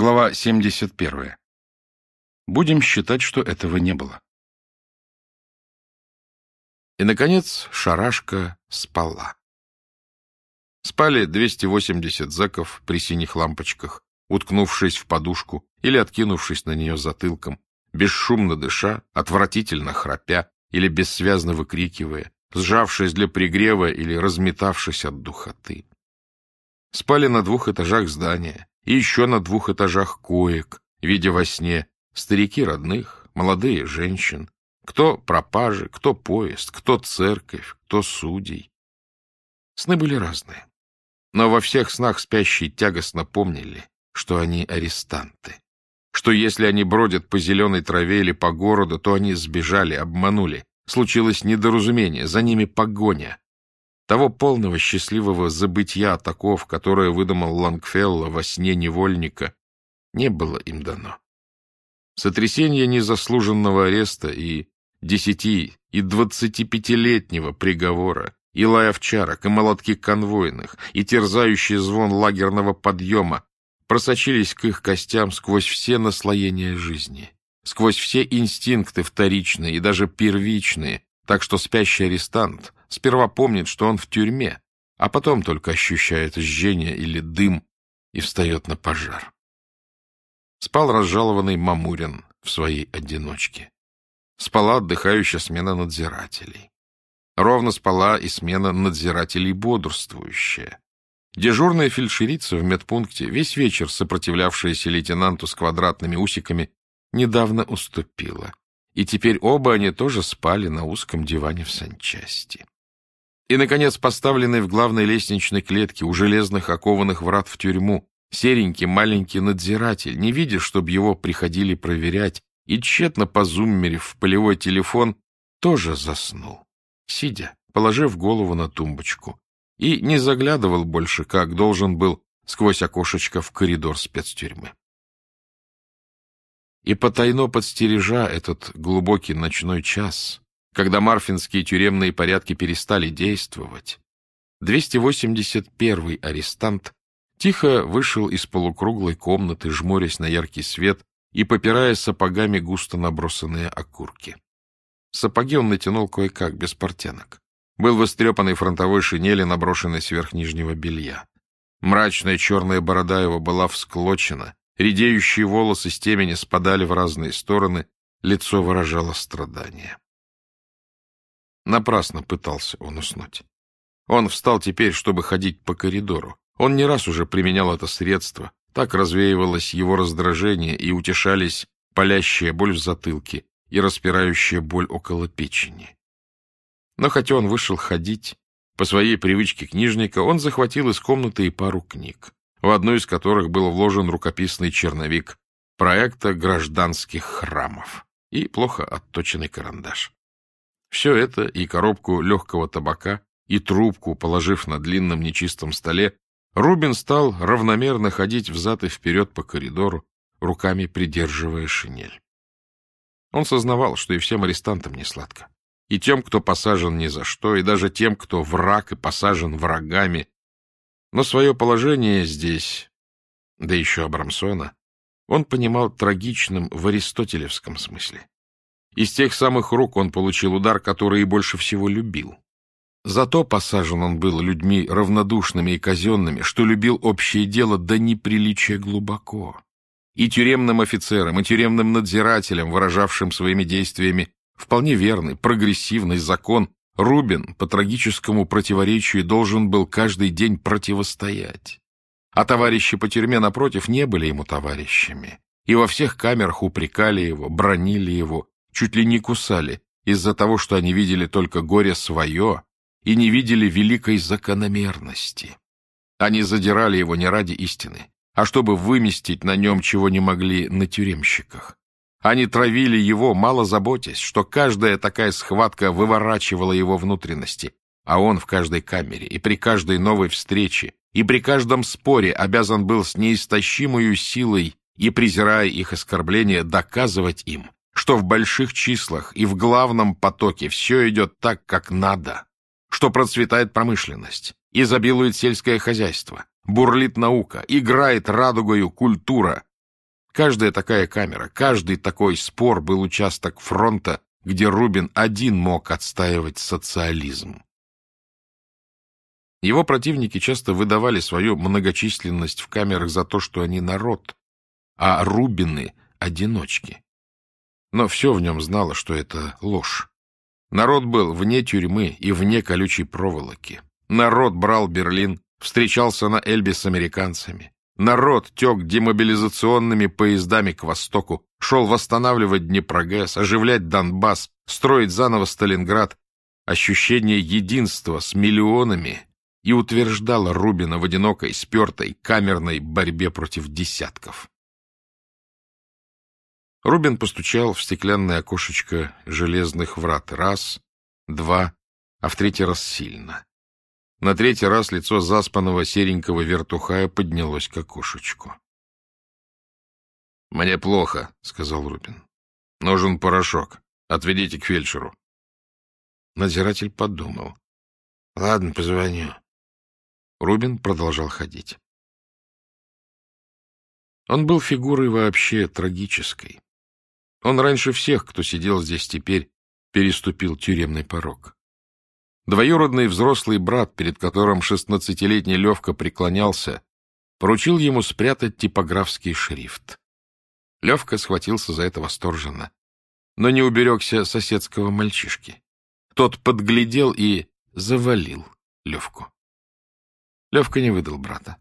Глава 71. Будем считать, что этого не было. И, наконец, шарашка спала. Спали 280 зэков при синих лампочках, уткнувшись в подушку или откинувшись на нее затылком, бесшумно дыша, отвратительно храпя или бессвязно выкрикивая, сжавшись для пригрева или разметавшись от духоты. Спали на двух этажах здания, и еще на двух этажах коек, видя во сне старики родных, молодые женщин, кто пропажи, кто поезд, кто церковь, кто судей. Сны были разные, но во всех снах спящие тягостно помнили, что они арестанты, что если они бродят по зеленой траве или по городу, то они сбежали, обманули, случилось недоразумение, за ними погоня, того полного счастливого забытья таков, которое выдумал Лангфелло во сне невольника, не было им дано. Сотрясение незаслуженного ареста и десяти и двадцатипятилетнего приговора, и лай овчарок, и молотки конвойных, и терзающий звон лагерного подъема просочились к их костям сквозь все наслоения жизни, сквозь все инстинкты вторичные и даже первичные, так что спящий арестант сперва помнит, что он в тюрьме, а потом только ощущает жжение или дым и встает на пожар. Спал разжалованный Мамурин в своей одиночке. Спала отдыхающая смена надзирателей. Ровно спала и смена надзирателей бодрствующая. Дежурная фельдшерица в медпункте, весь вечер сопротивлявшаяся лейтенанту с квадратными усиками, недавно уступила и теперь оба они тоже спали на узком диване в санчасти. И, наконец, поставленный в главной лестничной клетке у железных окованных врат в тюрьму, серенький маленький надзиратель, не видя, чтобы его приходили проверять, и тщетно позуммерив в полевой телефон, тоже заснул, сидя, положив голову на тумбочку, и не заглядывал больше, как должен был, сквозь окошечко в коридор спецтюрьмы и потайно подстережа этот глубокий ночной час, когда марфинские тюремные порядки перестали действовать, 281-й арестант тихо вышел из полукруглой комнаты, жмурясь на яркий свет и попирая сапогами густо набросанные окурки. Сапоги он натянул кое-как, без портянок. Был в истрепанной фронтовой шинели, наброшенной сверх нижнего белья. Мрачная черная борода его была всклочена, Редеющие волосы с темени спадали в разные стороны, лицо выражало страдание. Напрасно пытался он уснуть. Он встал теперь, чтобы ходить по коридору. Он не раз уже применял это средство. Так развеивалось его раздражение и утешались палящая боль в затылке и распирающая боль около печени. Но хотя он вышел ходить, по своей привычке книжника он захватил из комнаты и пару книг в одну из которых был вложен рукописный черновик проекта гражданских храмов и плохо отточенный карандаш. Все это и коробку легкого табака, и трубку, положив на длинном нечистом столе, Рубин стал равномерно ходить взад и вперед по коридору, руками придерживая шинель. Он сознавал, что и всем арестантам не сладко. И тем, кто посажен ни за что, и даже тем, кто враг и посажен врагами, но свое положение здесь, да еще Абрамсона, он понимал трагичным в аристотелевском смысле. Из тех самых рук он получил удар, который и больше всего любил. Зато посажен он был людьми равнодушными и казенными, что любил общее дело до неприличия глубоко. И тюремным офицерам, и тюремным надзирателям, выражавшим своими действиями вполне верный, прогрессивный закон, Рубин по трагическому противоречию должен был каждый день противостоять. А товарищи по тюрьме, напротив, не были ему товарищами. И во всех камерах упрекали его, бронили его, чуть ли не кусали, из-за того, что они видели только горе свое и не видели великой закономерности. Они задирали его не ради истины, а чтобы выместить на нем, чего не могли на тюремщиках. Они травили его, мало заботясь, что каждая такая схватка выворачивала его внутренности, а он в каждой камере и при каждой новой встрече и при каждом споре обязан был с неистощимой силой и, презирая их оскорбления, доказывать им, что в больших числах и в главном потоке все идет так, как надо, что процветает промышленность, изобилует сельское хозяйство, бурлит наука, играет радугою культура, Каждая такая камера, каждый такой спор был участок фронта, где Рубин один мог отстаивать социализм. Его противники часто выдавали свою многочисленность в камерах за то, что они народ, а Рубины — одиночки. Но все в нем знало, что это ложь. Народ был вне тюрьмы и вне колючей проволоки. Народ брал Берлин, встречался на Эльбе с американцами. Народ тек демобилизационными поездами к востоку, шел восстанавливать Днепрогэс, оживлять Донбасс, строить заново Сталинград. Ощущение единства с миллионами и утверждало Рубина в одинокой, спертой, камерной борьбе против десятков. Рубин постучал в стеклянное окошечко железных врат раз, два, а в третий раз сильно. На третий раз лицо заспанного серенького вертухая поднялось к окошечку. — Мне плохо, — сказал Рубин. — Нужен порошок. Отведите к фельдшеру. Надзиратель подумал. — Ладно, позвоню. Рубин продолжал ходить. Он был фигурой вообще трагической. Он раньше всех, кто сидел здесь теперь, переступил тюремный порог. Двоюродный взрослый брат, перед которым шестнадцатилетний Левка преклонялся, поручил ему спрятать типографский шрифт. Левка схватился за это восторженно, но не уберегся соседского мальчишки. Тот подглядел и завалил Левку. Левка не выдал брата.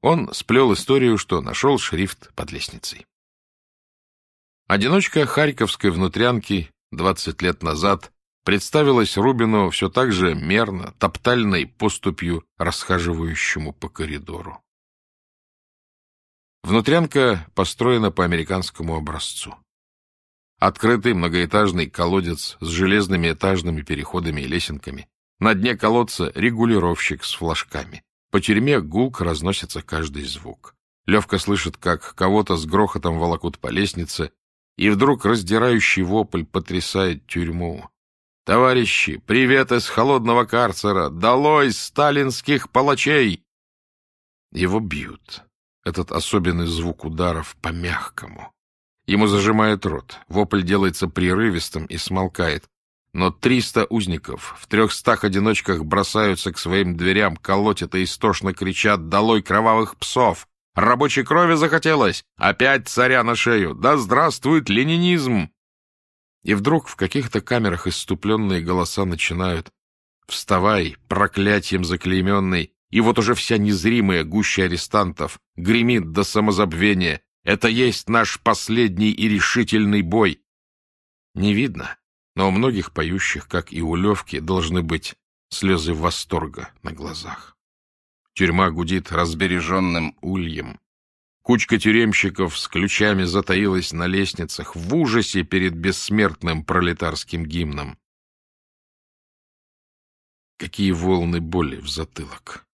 Он сплел историю, что нашел шрифт под лестницей. Одиночка харьковской внутрянки двадцать лет назад представилась Рубину все так же мерно, топтальной поступью, расхаживающему по коридору. Внутрянка построена по американскому образцу. Открытый многоэтажный колодец с железными этажными переходами и лесенками. На дне колодца регулировщик с флажками. По тюрьме гулко разносится каждый звук. Левка слышит, как кого-то с грохотом волокут по лестнице, и вдруг раздирающий вопль потрясает тюрьму. «Товарищи, привет из холодного карцера! Долой сталинских палачей!» Его бьют. Этот особенный звук ударов по-мягкому. Ему зажимает рот, вопль делается прерывистым и смолкает. Но триста узников в трехстах одиночках бросаются к своим дверям, колотят и истошно кричат «Долой кровавых псов!» Рабочей крови захотелось! Опять царя на шею! Да здравствует ленинизм! И вдруг в каких-то камерах иступленные голоса начинают «Вставай, проклятием заклейменный!» И вот уже вся незримая гуща арестантов гремит до самозабвения. Это есть наш последний и решительный бой. Не видно, но у многих поющих, как и у Левки, должны быть слезы восторга на глазах. Тюрьма гудит разбереженным ульем. Кучка тюремщиков с ключами затаилась на лестницах в ужасе перед бессмертным пролетарским гимном. Какие волны боли в затылок!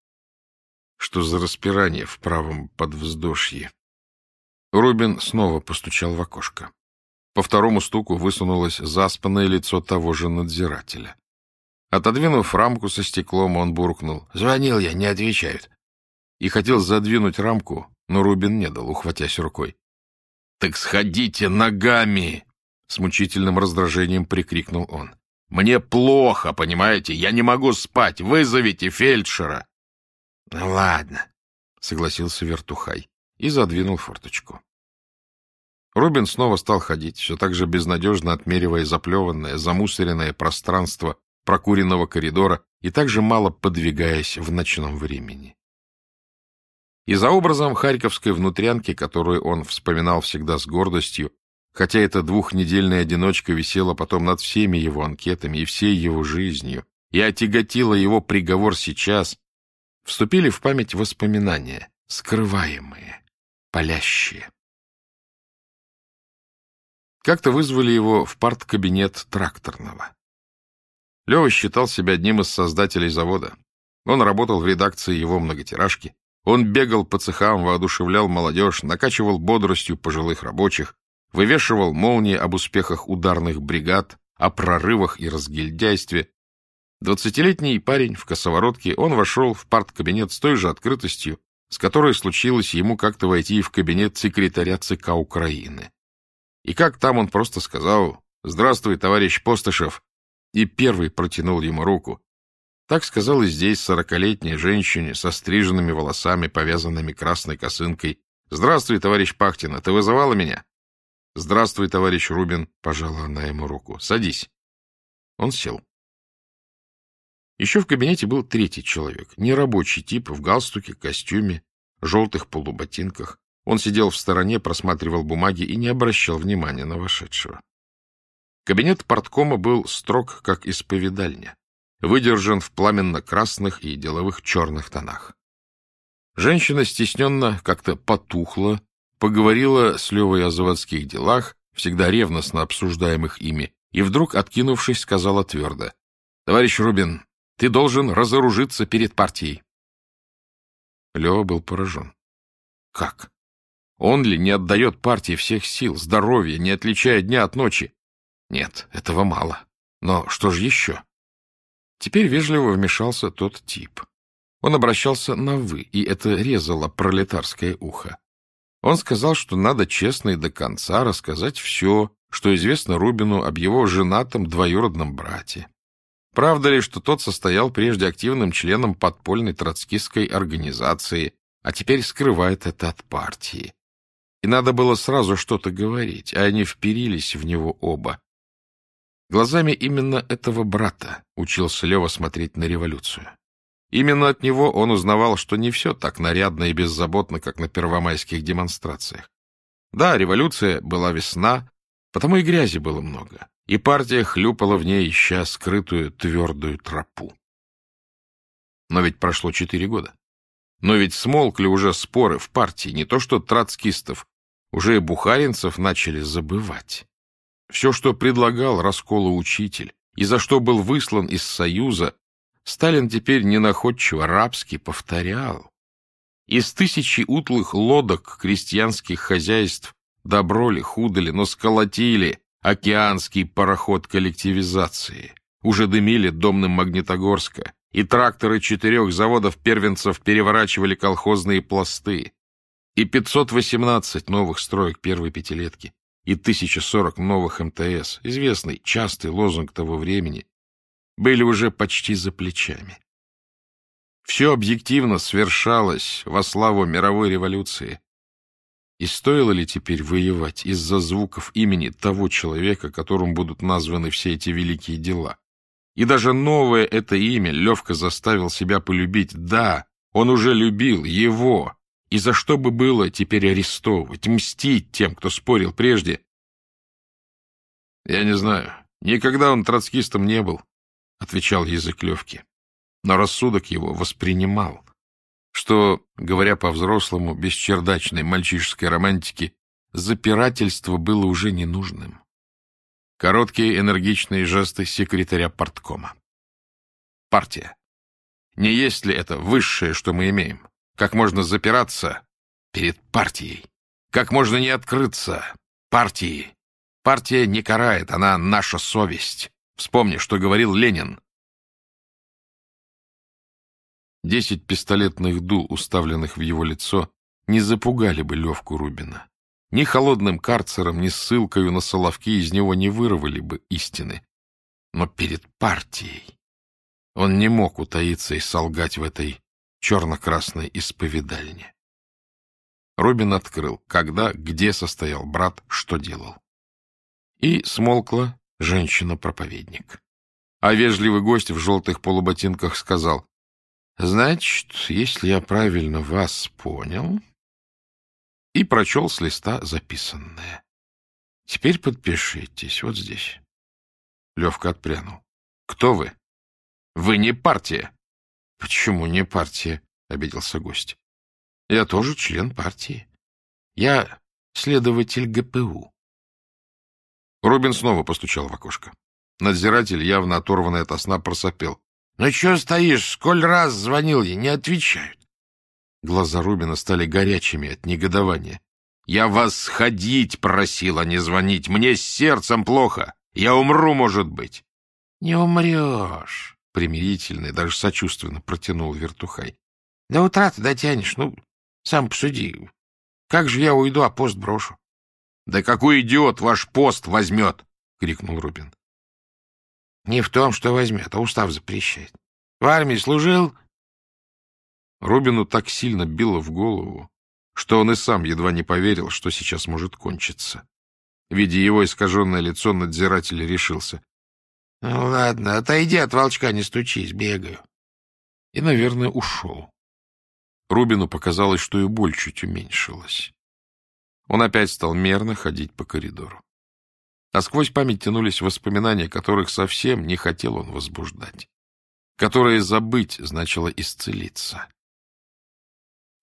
Что за распирание в правом подвздошье? Рубин снова постучал в окошко. По второму стуку высунулось заспанное лицо того же надзирателя. Отодвинув рамку со стеклом, он буркнул. «Звонил я, не отвечают». И хотел задвинуть рамку, но Рубин не дал, ухватясь рукой. «Так сходите ногами!» С мучительным раздражением прикрикнул он. «Мне плохо, понимаете? Я не могу спать. Вызовите фельдшера!» «Ну ладно», — согласился Вертухай и задвинул форточку. Рубин снова стал ходить, все так же безнадежно отмеривая заплеванное, замусоренное пространство прокуренного коридора и также мало подвигаясь в ночном времени. И за образом харьковской внутрянки, которую он вспоминал всегда с гордостью, хотя эта двухнедельная одиночка висела потом над всеми его анкетами и всей его жизнью, и отяготила его приговор сейчас, вступили в память воспоминания, скрываемые, палящие. Как-то вызвали его в парткабинет тракторного. Лева считал себя одним из создателей завода. Он работал в редакции его многотиражки. Он бегал по цехам, воодушевлял молодежь, накачивал бодростью пожилых рабочих, вывешивал молнии об успехах ударных бригад, о прорывах и разгильдяйстве. Двадцатилетний парень в косоворотке, он вошел в парткабинет с той же открытостью, с которой случилось ему как-то войти в кабинет секретаря ЦК Украины. И как там он просто сказал «Здравствуй, товарищ Постышев», и первый протянул ему руку. Так сказал и здесь сорокалетняя женщине со стриженными волосами, повязанными красной косынкой. «Здравствуй, товарищ Пахтина, ты вызывала меня?» «Здравствуй, товарищ Рубин», — пожала она ему руку. «Садись». Он сел. Еще в кабинете был третий человек, нерабочий тип, в галстуке, костюме, желтых полуботинках. Он сидел в стороне, просматривал бумаги и не обращал внимания на вошедшего. Кабинет порткома был строг, как исповедальня, выдержан в пламенно-красных и деловых черных тонах. Женщина стесненно как-то потухла, поговорила с Левой о заводских делах, всегда ревностно обсуждаемых ими, и вдруг, откинувшись, сказала твердо, «Товарищ Рубин, ты должен разоружиться перед партией». Лева был поражен. «Как? Он ли не отдает партии всех сил, здоровья, не отличая дня от ночи? Нет, этого мало. Но что же еще? Теперь вежливо вмешался тот тип. Он обращался на «вы», и это резало пролетарское ухо. Он сказал, что надо честно и до конца рассказать все, что известно Рубину об его женатом двоюродном брате. Правда ли, что тот состоял прежде активным членом подпольной троцкистской организации, а теперь скрывает это от партии? И надо было сразу что-то говорить, а они вперились в него оба. Глазами именно этого брата учился Лева смотреть на революцию. Именно от него он узнавал, что не все так нарядно и беззаботно, как на первомайских демонстрациях. Да, революция была весна, потому и грязи было много, и партия хлюпала в ней, ища скрытую твердую тропу. Но ведь прошло четыре года. Но ведь смолкли уже споры в партии, не то что троцкистов, уже и бухаринцев начали забывать. Все, что предлагал раскола учитель, и за что был выслан из Союза, Сталин теперь ненаходчиво рабски повторял. Из тысячи утлых лодок крестьянских хозяйств добро ли, худо ли, но сколотили океанский пароход коллективизации. Уже дымили домным Магнитогорска, и тракторы четырех заводов-первенцев переворачивали колхозные пласты. И 518 новых строек первой пятилетки и 1040 новых МТС, известный, частый лозунг того времени, были уже почти за плечами. Все объективно свершалось во славу мировой революции. И стоило ли теперь воевать из-за звуков имени того человека, которым будут названы все эти великие дела? И даже новое это имя Левка заставил себя полюбить. Да, он уже любил его, и за что бы было теперь арестовывать, мстить тем, кто спорил прежде? Я не знаю. Никогда он троцкистом не был, — отвечал язык Левки. Но рассудок его воспринимал, что, говоря по-взрослому, без чердачной мальчишеской романтики, запирательство было уже ненужным. Короткие энергичные жесты секретаря порткома. Партия. Не есть ли это высшее, что мы имеем? Как можно запираться перед партией? Как можно не открыться партии? Партия не карает, она наша совесть. Вспомни, что говорил Ленин. Десять пистолетных дул, уставленных в его лицо, не запугали бы Левку Рубина. Ни холодным карцером, ни ссылкою на Соловки из него не вырвали бы истины. Но перед партией он не мог утаиться и солгать в этой черно-красной исповедальне. Робин открыл, когда, где состоял брат, что делал. И смолкла женщина-проповедник. А вежливый гость в желтых полуботинках сказал, «Значит, если я правильно вас понял...» И прочел с листа записанное. «Теперь подпишитесь вот здесь». Левка отпрянул. «Кто вы?» «Вы не партия». «Почему не партия?» — обиделся гость. «Я тоже член партии. Я следователь ГПУ». Рубин снова постучал в окошко. Надзиратель, явно оторванный от сна, просопел. — Ну чего стоишь? Сколь раз звонил я, не отвечают. Глаза Рубина стали горячими от негодования. — Я вас ходить просил, а не звонить. Мне с сердцем плохо. Я умру, может быть. — Не умрешь, — примирительно и даже сочувственно протянул Вертухай. — До утра ты дотянешь, ну, Сам посуди. Как же я уйду, а пост брошу? — Да какой идиот ваш пост возьмет? — крикнул Рубин. — Не в том, что возьмет, а устав запрещает. В армии служил... Рубину так сильно било в голову, что он и сам едва не поверил, что сейчас может кончиться. Видя его искаженное лицо, надзиратель решился. — Ну, ладно, отойди от волчка, не стучись, бегаю. И, наверное, ушел. Рубину показалось, что и боль чуть уменьшилась. Он опять стал мерно ходить по коридору. А сквозь память тянулись воспоминания, которых совсем не хотел он возбуждать. Которые забыть значило исцелиться.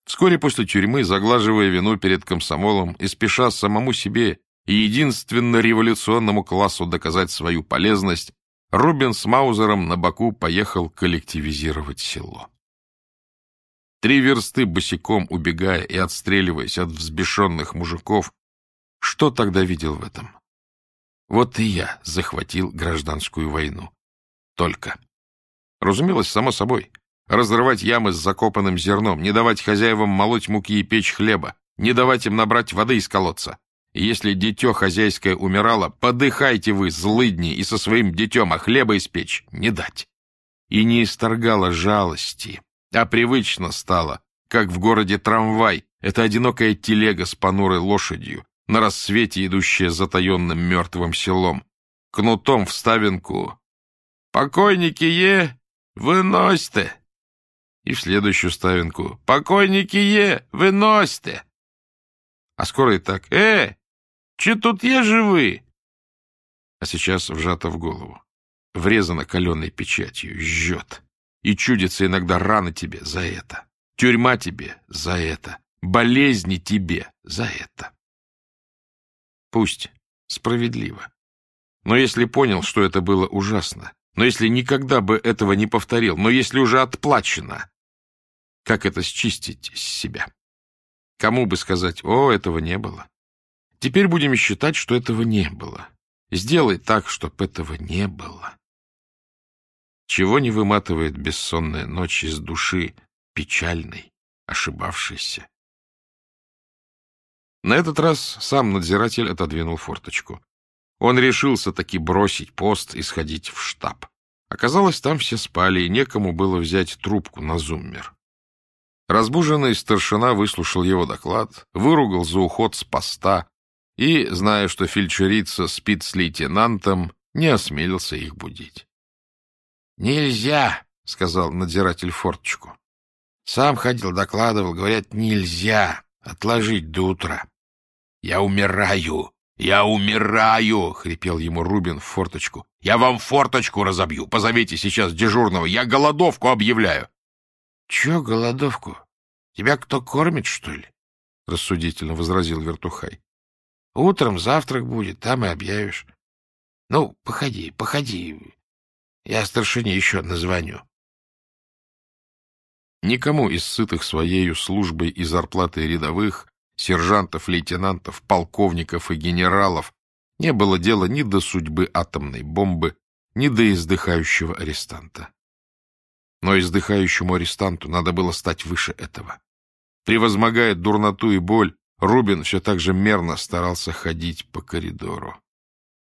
Вскоре после тюрьмы, заглаживая вину перед комсомолом и спеша самому себе и единственно революционному классу доказать свою полезность, Рубин с Маузером на боку поехал коллективизировать село. Три версты босиком убегая и отстреливаясь от взбешенных мужиков, что тогда видел в этом? Вот и я захватил гражданскую войну. Только. Разумелось, само собой. Разрывать ямы с закопанным зерном, не давать хозяевам молоть муки и печь хлеба, не давать им набрать воды из колодца. Если дитё хозяйское умирало, подыхайте вы, злыдни, и со своим детем, а хлеба испечь не дать. И не исторгало жалости, а привычно стало, как в городе трамвай, это одинокая телега с понурой лошадью, на рассвете идущая затаенным мертвым селом, кнутом в ставинку. «Покойники е, выносьте!» И в следующую ставинку «Покойники е, выносьте!» А скоро и так «Э, че тут е живы?» А сейчас вжато в голову, врезано каленой печатью, жжет. И чудится иногда рано тебе за это, тюрьма тебе за это, болезни тебе за это. Пусть справедливо. Но если понял, что это было ужасно, но если никогда бы этого не повторил, но если уже отплачено, как это счистить с себя? Кому бы сказать, о, этого не было? Теперь будем считать, что этого не было. Сделай так, чтобы этого не было. Чего не выматывает бессонная ночь из души, печальной, ошибавшейся? На этот раз сам надзиратель отодвинул форточку. Он решился таки бросить пост и сходить в штаб. Оказалось, там все спали, и некому было взять трубку на зуммер. Разбуженный старшина выслушал его доклад, выругал за уход с поста и, зная, что фельдшерица спит с лейтенантом, не осмелился их будить. «Нельзя!» — сказал надзиратель форточку. «Сам ходил, докладывал, говорят, нельзя отложить до утра». «Я умираю! Я умираю!» — хрипел ему Рубин в форточку. «Я вам форточку разобью! Позовите сейчас дежурного! Я голодовку объявляю!» «Чё голодовку? Тебя кто кормит, что ли?» — рассудительно возразил Вертухай. «Утром завтрак будет, там и объявишь. Ну, походи, походи, я старшине еще назвоню. Никому из сытых своею службой и зарплатой рядовых, сержантов, лейтенантов, полковников и генералов не было дела ни до судьбы атомной бомбы, ни до издыхающего арестанта. Но издыхающему арестанту надо было стать выше этого. Превозмогая дурноту и боль, Рубин все так же мерно старался ходить по коридору.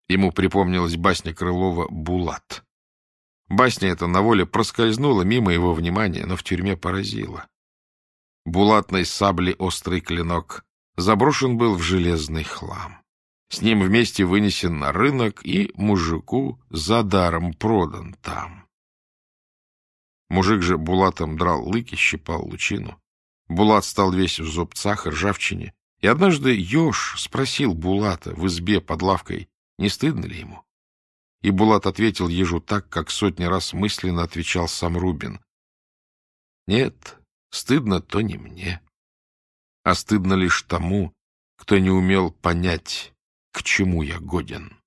Ему припомнилась басня Крылова «Булат». Басня эта на воле проскользнула мимо его внимания, но в тюрьме поразила. Булатной сабли острый клинок заброшен был в железный хлам. С ним вместе вынесен на рынок и мужику за даром продан там. Мужик же Булатом драл лыки, щипал лучину. Булат стал весь в зубцах и ржавчине. И однажды еж спросил Булата в избе под лавкой, не стыдно ли ему. И Булат ответил ежу так, как сотни раз мысленно отвечал сам Рубин. Нет, стыдно то не мне, а стыдно лишь тому, кто не умел понять, к чему я годен.